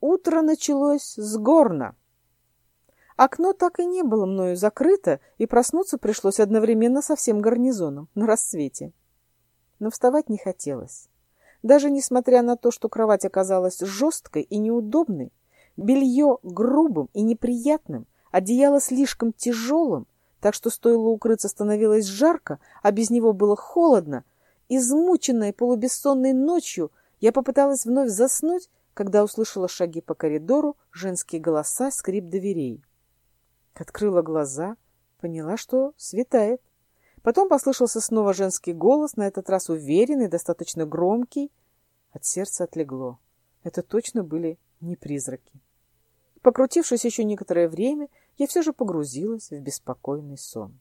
Утро началось с горна. Окно так и не было мною закрыто, и проснуться пришлось одновременно со всем гарнизоном на рассвете. Но вставать не хотелось. Даже несмотря на то, что кровать оказалась жесткой и неудобной, белье грубым и неприятным, одеяло слишком тяжелым, так что стоило укрыться становилось жарко, а без него было холодно, измученной полубессонной ночью я попыталась вновь заснуть, когда услышала шаги по коридору, женские голоса, скрип дверей. Открыла глаза, поняла, что светает. Потом послышался снова женский голос, на этот раз уверенный, достаточно громкий. От сердца отлегло. Это точно были не призраки. Покрутившись еще некоторое время, я все же погрузилась в беспокойный сон.